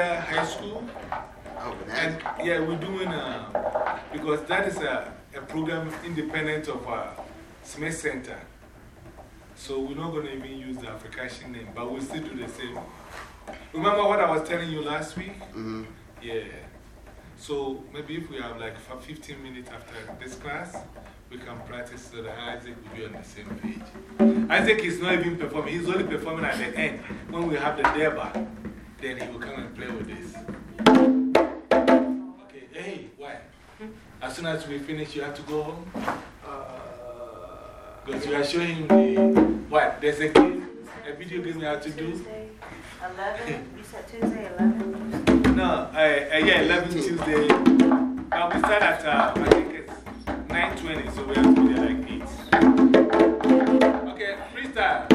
High School. Oh, And yeah, we're doing uh, because that is a, a program independent of uh, Smith Center. So we're not going to even use the African name, but we'll still do the same. Remember what I was telling you last week? Mm-hmm. Yeah. So maybe if we have like 15 minutes after this class, we can practice so that Isaac will be on the same page. Isaac is not even performing, he's only performing at the end. When we have the deba, then he will come and play with this. Okay, hey, why? As soon as we finish, you have to go home? Because you are showing the what? There's a game, a video game you have to do. Tuesday, 11? You said Tuesday, 11? No, uh, uh, yeah, 11 Tuesday. But we start at, uh, I think it's 9.20, so we have to be there like 8. Okay, freestyle.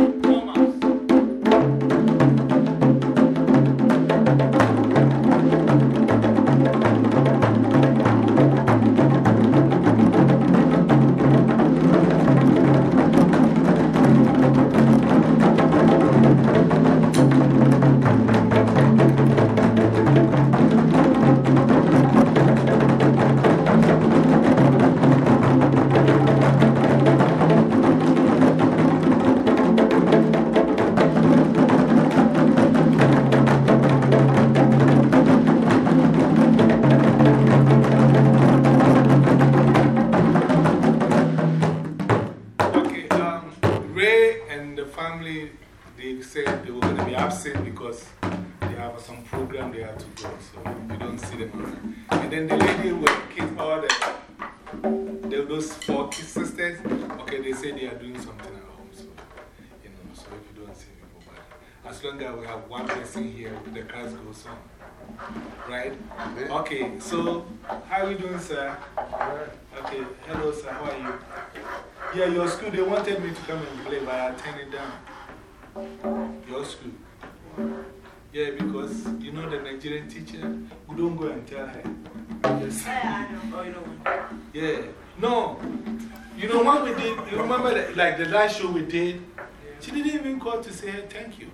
Family, they said they were going to be absent because they have some program they have to go, so you don't see them. And then the lady with kids, all the, the, those four kids, sisters, okay, they say they are doing something at home, so, you know, so if you don't see people, but as long as we have one person here, the class goes on. Right? Okay, so how are you doing, sir? Okay, hello, sir, how are you? Yeah, your school, they wanted me to come and play, but I turned it down. Your school. Yeah, because you know the Nigerian teacher, we don't go and tell her. Just, Oh, you know yeah. No. You know what we did? You remember the, like the last show we did? She didn't even call to say thank you.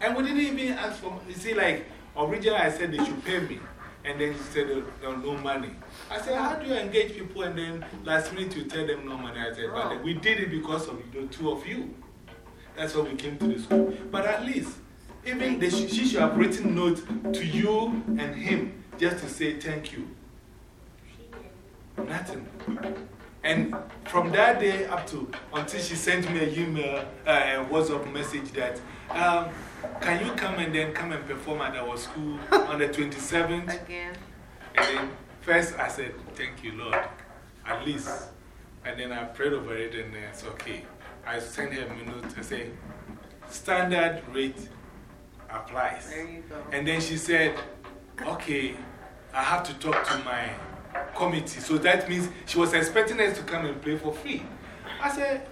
And we didn't even ask for, you see, like, originally I said they should pay me. And then she said no, no money. I said, how do you engage people? And then last minute you tell them no money. I said, but we did it because of the two of you. That's why we came to the school. But at least, even the, she should have written note to you and him just to say thank you. Nothing. And from that day up to until she sent me a email, uh, a WhatsApp message that, um, can you come and then come and perform at our school on the 27th? Again. And then first I said, Thank you, Lord, at least. And then I prayed over it and then it's okay. I sent her a minute to say, Standard rate applies. There you go. And then she said, Okay, I have to talk to my committee. So that means she was expecting us to come and play for free. I said,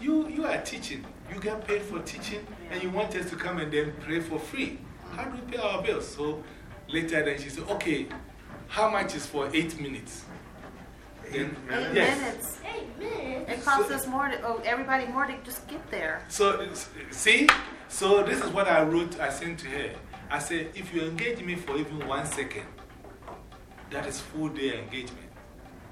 You, you are teaching. You get paid for teaching, and you want us to come and then play for free. How do we pay our bills? So later, then she said, Okay, how much is for eight minutes? Then, Eight yes. minutes. Eight minutes. It costs us more to, oh, everybody more to just get there. So, see? So, this is what I wrote, I sent to her. I said, if you engage me for even one second, that is full day engagement.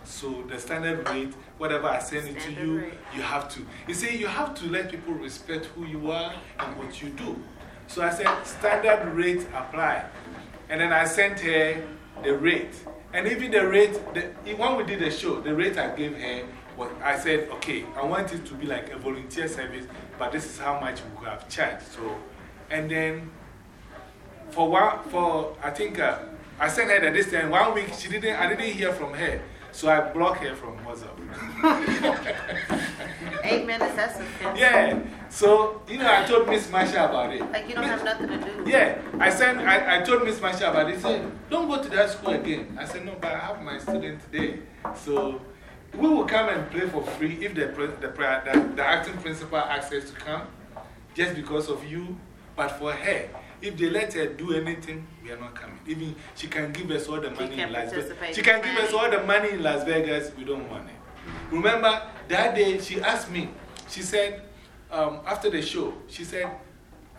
So, the standard rate, whatever I send it to you, rate. you have to. You see, you have to let people respect who you are and what you do. So, I said, standard rate apply. And then I sent her the rate. And even the rate, the, when we did the show, the rate I gave her, was, I said, okay, I want it to be like a volunteer service, but this is how much we could have charged. So And then for one, for I think uh, I sent her the this time, one week, she didn't, I didn't hear from her. So I blocked her from WhatsApp. Eight minutes, that's sufficient. yeah. So, you know, I told Miss Marsha about it. Like you don't have nothing to do. Yeah. I, sent, I, I told Miss Marsha about it. She said, don't go to that school again. I said, no, but I have my student today. So we will come and play for free if the, the, the, the acting principal asks us to come, just because of you. But for her, if they let her do anything, we are not coming. Even she can give us all the money in Las Vegas. She can give us all the money in Las Vegas. We don't want it. Remember, that day she asked me, she said, um, after the show, she said,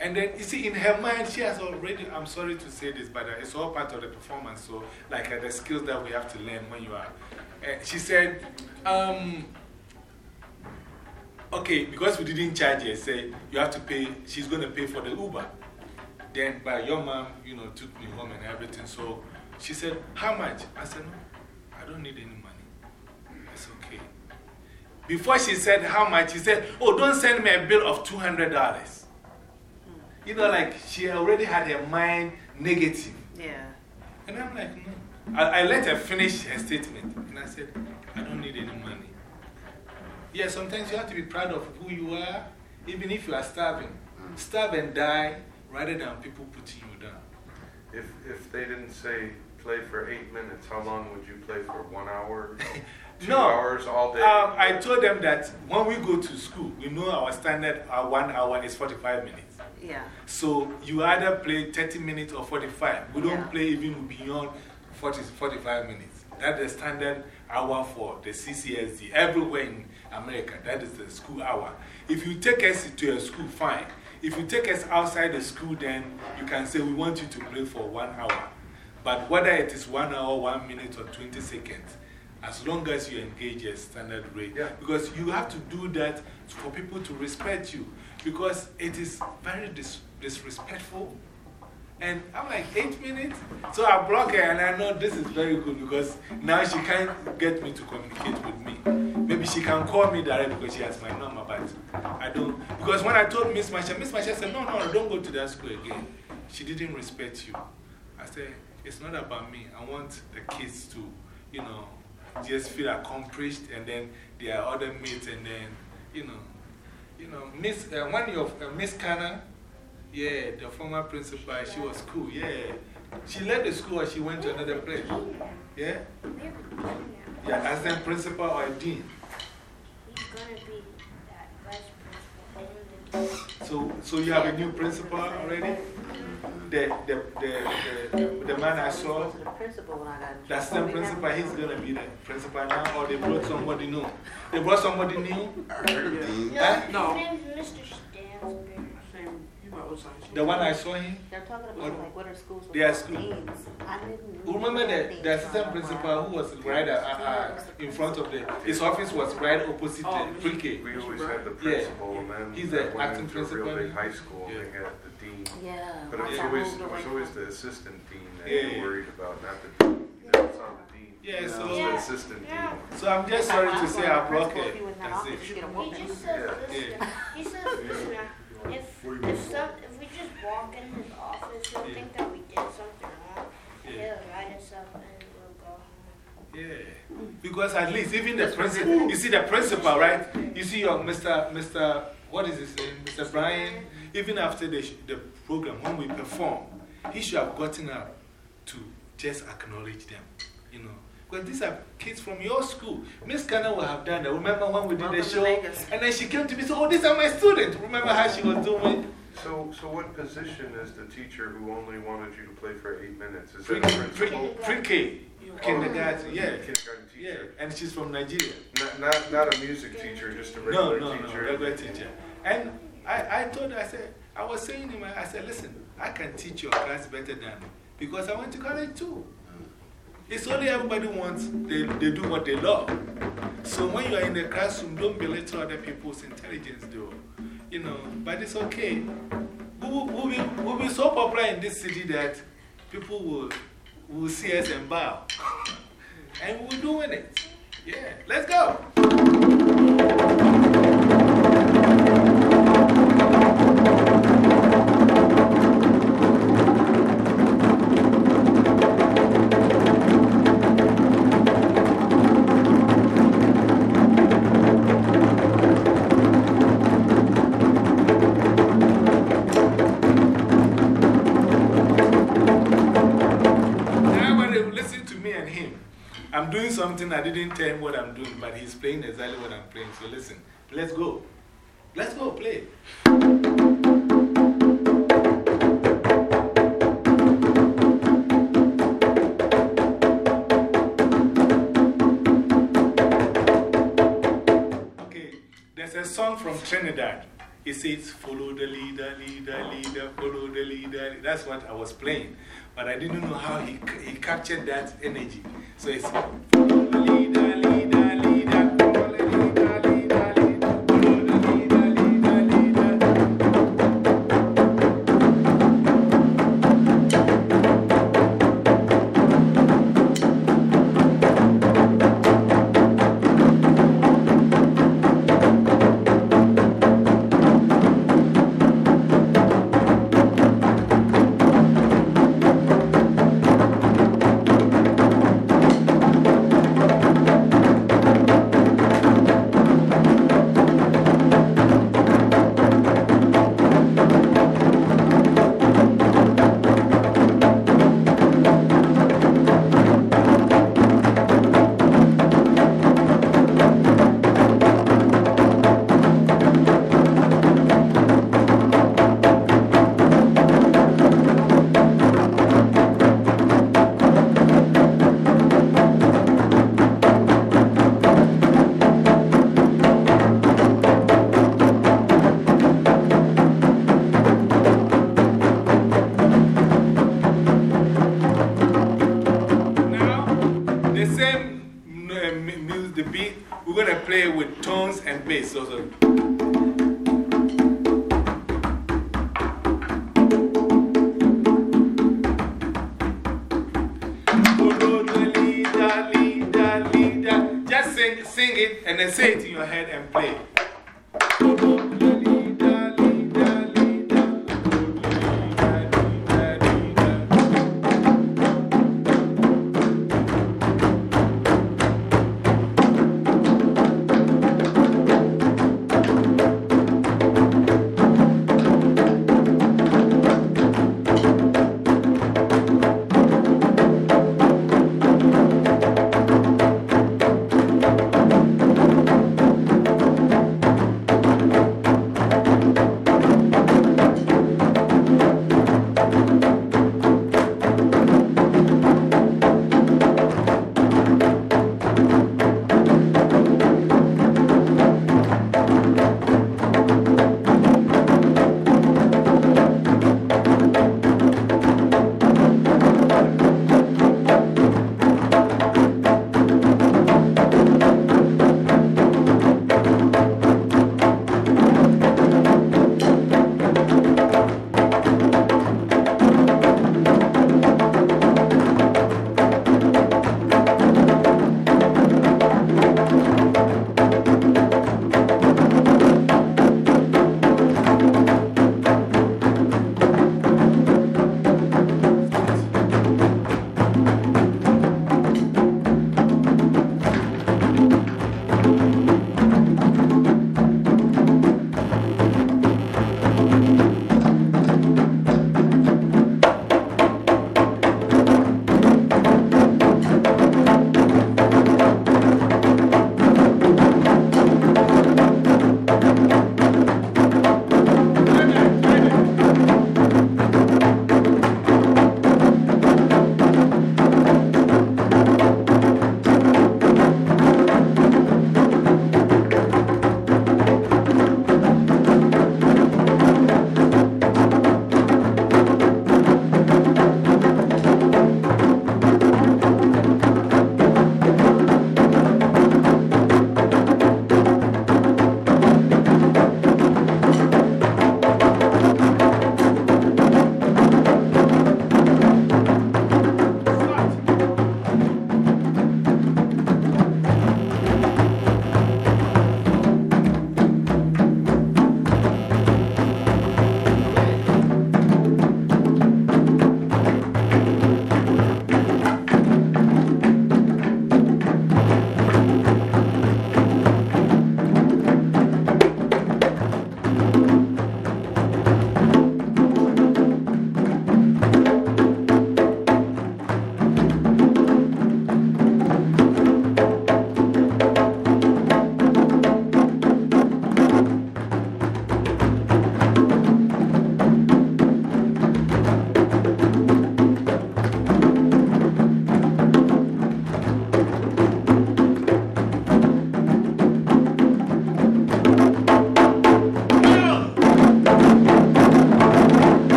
and then you see, in her mind, she has already, I'm sorry to say this, but uh, it's all part of the performance. So, like uh, the skills that we have to learn when you are. Uh, she said, um, okay, because we didn't charge her, say you have to pay, she's going to pay for the Uber. Then, but your mom, you know, took me home and everything. So she said, How much? I said, No, I don't need any money. It's okay. Before she said how much, she said, Oh, don't send me a bill of $200. You know, like she already had her mind negative. Yeah. And I'm like, No. I, I let her finish her statement. And I said, I don't need any money. Yeah, sometimes you have to be proud of who you are, even if you are starving. Mm. Starve and die rather than people putting you down. If, if they didn't say play for eight minutes, how long would you play for? One hour? Two no, hours all day? Um, I told them that when we go to school, we know our standard uh, one hour is 45 minutes. Yeah. So you either play 30 minutes or 45. We don't Yeah. play even beyond 40, 45 minutes. That's the standard hour for the CCSD. Everywhere in America, that is the school hour. If you take us to a school, fine. If you take us outside the school, then you can say we want you to play for one hour. But whether it is one hour, one minute, or 20 seconds, as long as you engage a standard rate. Yeah. Because you have to do that for people to respect you. Because it is very dis disrespectful. And I'm like, eight minutes? So I block her, and I know this is very good because now she can't get me to communicate with me. Maybe she can call me direct because she has my number, but I don't. Because when I told Miss Masha, Miss Masha said, no, no, don't go to that school again. She didn't respect you. I said, it's not about me. I want the kids to, you know, just feel accomplished, and then there are other mates, and then, you know, you know, Miss, uh, one of uh, Miss Kana, yeah, the former principal, she was cool, yeah. She left the school and she went to another place. Yeah? Yeah, as the principal or dean. He's gonna be that vice principal. So, so you have a new principal already? The, the, the, the, the man I saw, The principal when I got in the trouble. principal, he's going to be the principal now, or they brought somebody new? They brought somebody new? I heard Dean. No, Huh? his No. name's Mr. Stansberry. Same, you might was The one I saw him? They're talking about like what are schools with They are school. deans. I didn't Remember that the, the assistant started principal who was right uh, uh, in front of the, his office was right opposite the Oh, pre K. We always had the Yeah. principal, and then He's that the went acting into a real principal big high school, Yeah. they had the dean. Yeah. But it was once I always, it was always the assistant dean that Yeah, you yeah. were worried about, not the dean. It's on the dean. Yeah, It's so- the Yeah. assistant dean. Yeah. So I'm just sorry to say I broke it. if he was in that That's it. you get a He just says Yeah. this. He says this now. If, if, some, if we just walk in his office, he'll think that we did something wrong. Yeah. He'll write us up and we'll go home. Yeah. Because at least even the principal, you see the principal, right? You see your Mr. Mr. What is his name? Mr. Brian. Even after the, the program, when we perform, he should have gotten up to just acknowledge them, you know. Because these are kids from your school. Miss Kana will have done that. Remember when we did Welcome the show? And then she came to me and said, Oh, these are my students. Remember how she was doing? So, so what position is the teacher who only wanted you to play for eight minutes? Is Pre that a pre principal? pre K. Kindergarten, yeah. Kindergarten Yeah. And she's from Nigeria. Not, not, not a music teacher, just a No, regular no, no, teacher? regular teacher. And I, I told her, I said, I was saying to him, I said, listen, I can teach your class better than because I went to college too. It's only everybody wants, they, they do what they love. So when you are in the classroom, don't belittle other people's intelligence, though. You know, but it's okay. We will, we'll, be, we'll be so popular in this city that people will, will see us and bow. and we're doing it. Yeah, let's go. Something, I didn't tell him what I'm doing, but he's playing exactly what I'm playing. So listen, let's go. Let's go play. Okay, there's a song from Trinidad. It says, Follow the leader, leader, leader, follow the leader. That's what I was playing. But I didn't know how he, he captured that energy. So it's,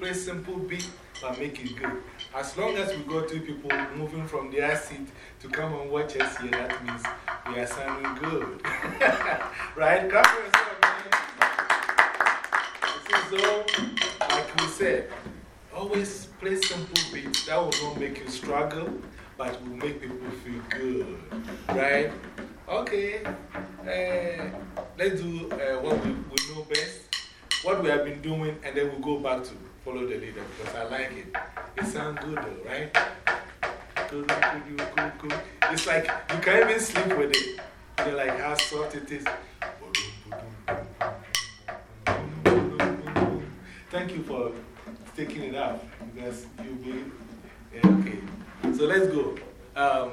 play simple beat but make it good. As long as we got two people moving from their seat to come and watch us here, that means we are sounding good. right? Clap for yourself, man. So, like we said, always play simple beats. That will not make you struggle, but will make people feel good. Right? Okay. Uh, let's do uh, what we, we know best, what we have been doing, and then we'll go back to follow the leader because I like it. It sounds good though, right? It's like you can't even sleep with it. You're like how soft it is. Thank you for taking it out because you'll be. Okay. So let's go. Um,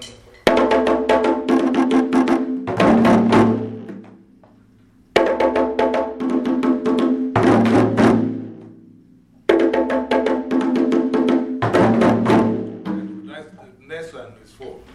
next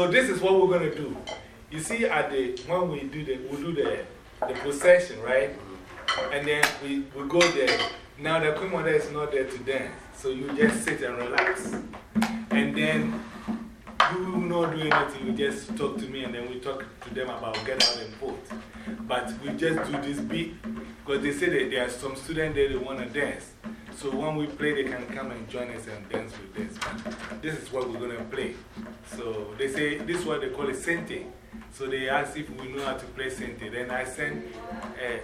so this is what we're going to do. You see, at the, when we do the, we do the, the procession, right? Mm-hmm. And then we, we go there. Now the Queen Mother is not there to dance. So you just sit and relax. And then you not do anything, you just talk to me and then we talk to them about get out and vote. But we just do this beat because they say that there are some students there that want to dance. So when we play, they can come and join us and dance with us. This is what we're going to play. So they say this is what they call it Sente. So they ask if we know how to play Sente. Then I send uh,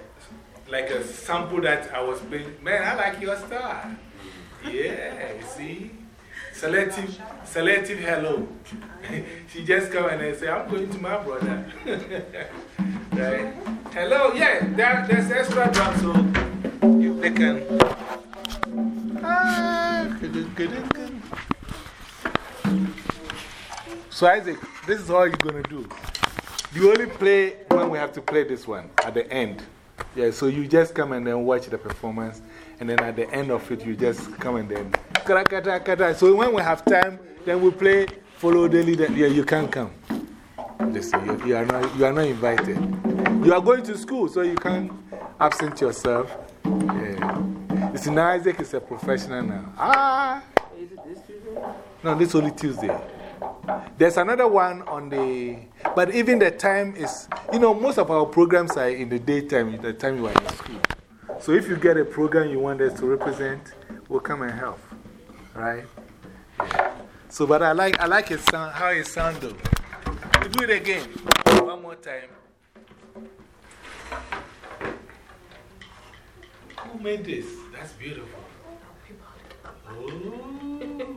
like a sample that I was playing. Man, I like your style. Yeah, you see? Selective, selective hello. she just come and say, I'm going to my brother. right? Hello, yeah, there, there's extra drum, so you, they can. So, Isaac, this is all you're going to do. You only play when we have to play this one at the end. Yeah, so you just come and then watch the performance, and then at the end of it, you just come and then. So when we have time, then we play follow the leader. Yeah, you can't come. Listen, you, you, are not, you are not invited. You are going to school, so you can't absent yourself. Yeah. You see, now Isaac is a professional now. Ah! Is it this Tuesday? No, this only Tuesday. There's another one on the, but even the time is, you know, most of our programs are in the daytime, the time you are in school. So if you get a program you want us to represent, we'll come and help. Right? So, but I like, I like it sound, how it sounds though. We do it again. One more time. Who made this? That's beautiful. Oh.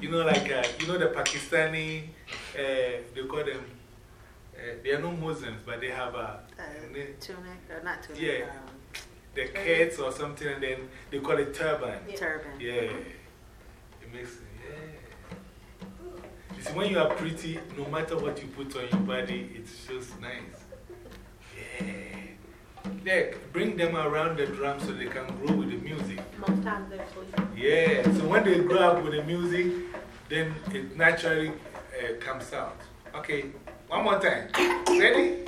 You know, like, uh, you know, the Pakistani, uh, they call them, uh, they are not Muslims, but they have a. tunic, or not tunic. Yeah. Um, the kids or something, and then they call it turban. Turban. Yeah. It makes, yeah. You see, when you are pretty, no matter what you put on your body, it feels nice. Bring them around the drum so they can grow with the music. Most times they're sleeping. Yeah, so when they grow up with the music, then it naturally uh, comes out. Okay, one more time. Ready?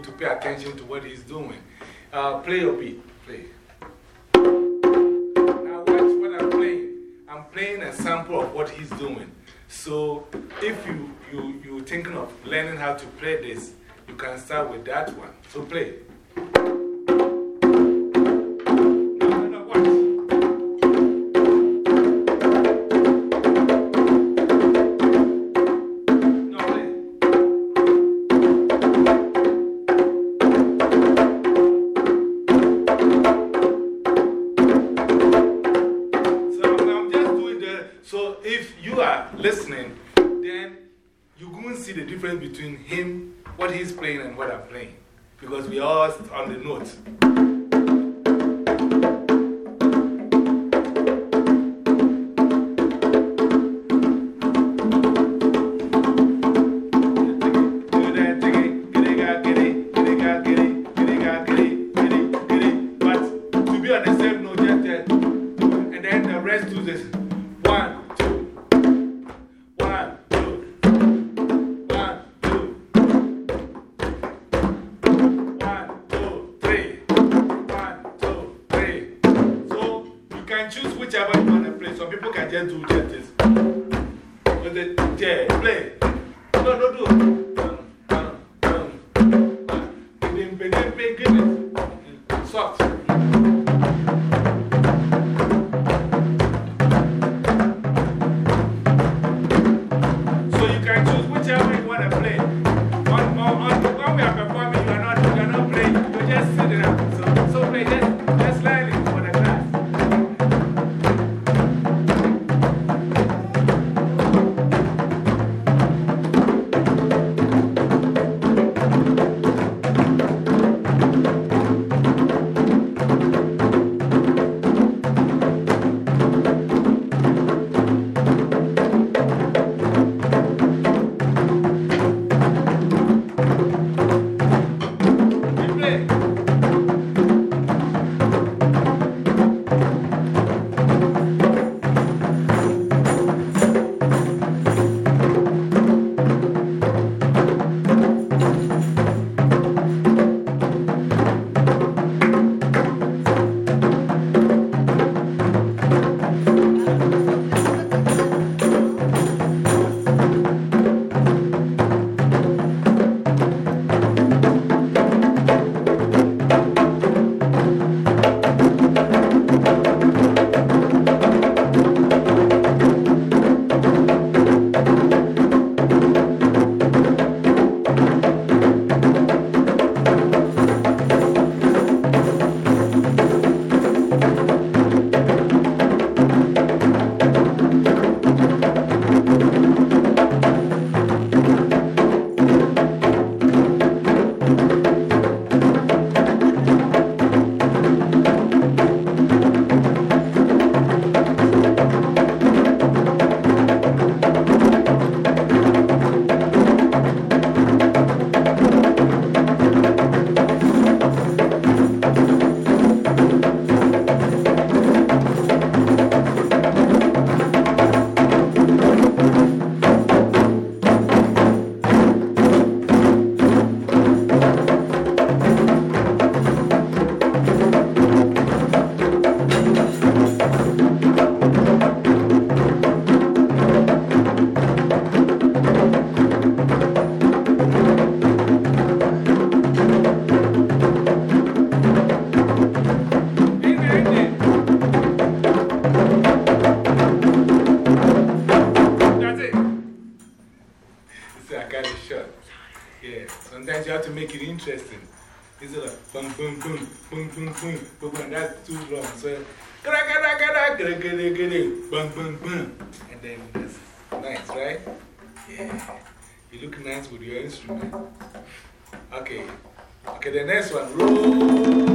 People to pay attention to what he's doing. Uh, play your beat. Play. Now, watch what I'm playing. I'm playing a sample of what he's doing. So, if you, you, you're thinking of learning how to play this, you can start with that one. So, play. Between him, what he's playing, and what I'm playing. Because we all on the note. Begin, begin Okay, the next one.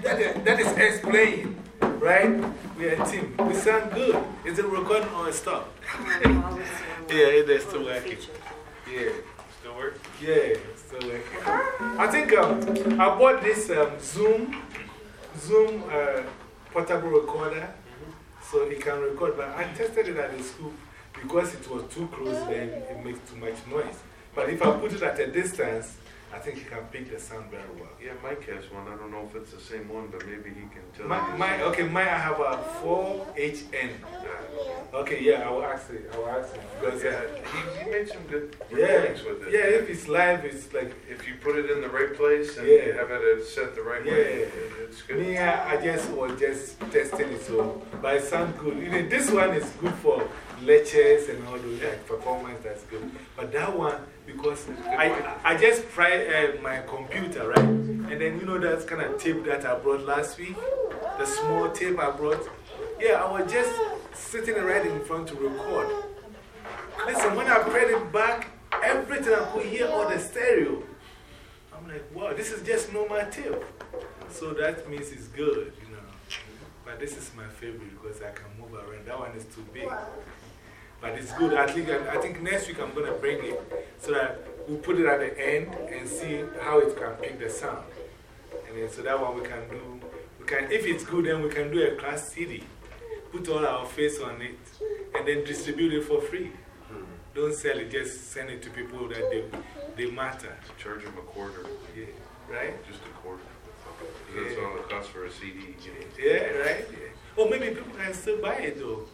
That's me, that is, that is us playing, right? We are a team. We sound good. Is it recording or stop? yeah, it is still working. Yeah. Still work? Yeah, still working. I think um, I bought this um, Zoom, Zoom uh, portable recorder so it can record. But I tested it at the school because it was too close, then it makes too much noise. But if I put it at a distance, I think he can pick the sound very well. Yeah, Mike has one. I don't know if it's the same one, but maybe he can tell My, you. my, okay, mine I have a 4HN. Okay, yeah, I will ask it. I will ask him. Because, Yeah, uh, he, he made some good yeah, with it. yeah, if it's live, it's like If you put it in the right place and Yeah. you have it set the right way, Yeah. Me, I, just was just testing it, so, but it sounds good. Know, this one is good for lectures and all those like performance, that's good. But that one, because I, I just tried uh, my computer, right? And then, you know, that kind of tape that I brought last week, the small tape I brought. Yeah, I was just sitting right in front to record. Listen, when I played it back, everything I could hear on the stereo. I'm like, wow, this is just normal tape. So that means it's good, you know. But this is my favorite because I can move around. That one is too big. But it's good. I think, I think next week I'm going to bring it so that we'll put it at the end and see how it can pick the sound. And then so that one we can do, we can, if it's good, then we can do a class CD. Put all our face on it and then distribute it for free. Hmm. Don't sell it, just send it to people that they, they matter. Charge them a quarter, Yeah, right? just a quarter. That's all it costs for a CD. You know. Yeah, right? Yeah. Or maybe people can still buy it though.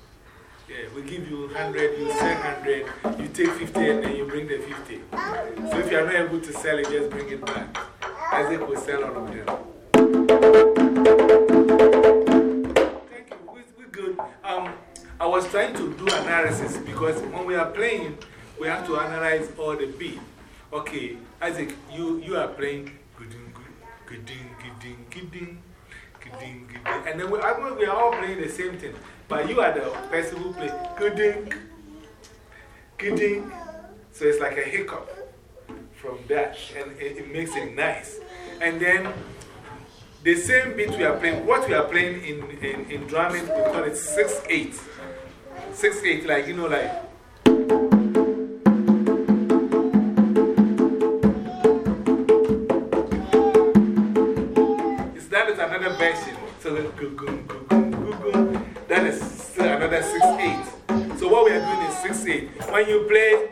Yeah, we give you 100, you sell 100, you take 50 and then you bring the 50. So if you are not able to sell it, just bring it back. Isaac will sell all of them. Thank you. We, we're good. Um, I was trying to do analysis because when we are playing, we have to analyze all the beat. Okay, Isaac, you, you are playing good-ding, good-ding, good-ding, good-ding, good-ding, good-ding. And then we, I know we are all playing the same thing. But you are the person who plays good-ding, good-ding. So it's like a hiccup from that. And it, it makes it nice. And then the same beat we are playing, what we are playing in, in, in drumming, we call it 6 8. 6 8, like, you know, like. That is still another 6 8. So what we are doing is 6 8. When you play,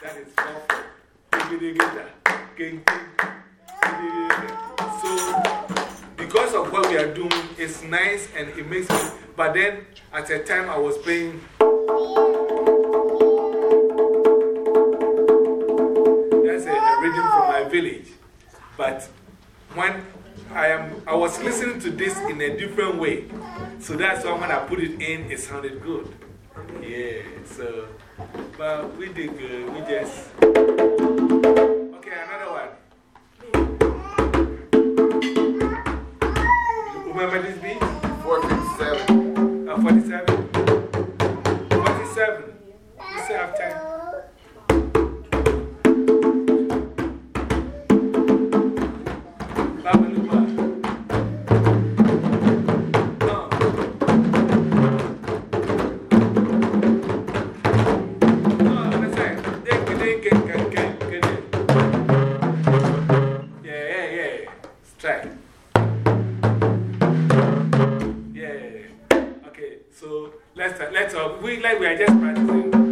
that is 4 4. So, because of what we are doing, it's nice and it makes me. But then, at a time, I was playing. That's a, a rhythm from my village. But when I, am, I was listening to this in a different way. So that's why when I put it in, it sounded good. Yeah, so. But we did good. We just. Okay, another one. Remember this beat? Let's, let's, uh, we, like we are just practicing.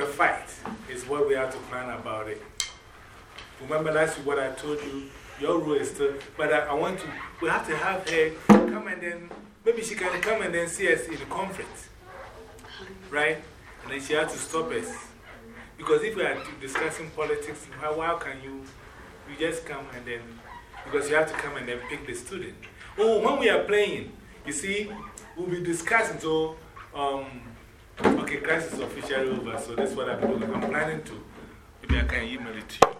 The fight is what we have to plan about it. Remember last week what I told you? Your role is still, but I, I want to, we have to have her come and then, maybe she can come and then see us in the conference. Right? And then she has to stop us. Because if we are discussing politics, how, how can you, you just come and then because you have to come and then pick the student. Oh, when we are playing, you see, we'll be discussing. So, um, okay, class is officially over, so that's what I'm doing. I'm planning to. Maybe I can email it to you.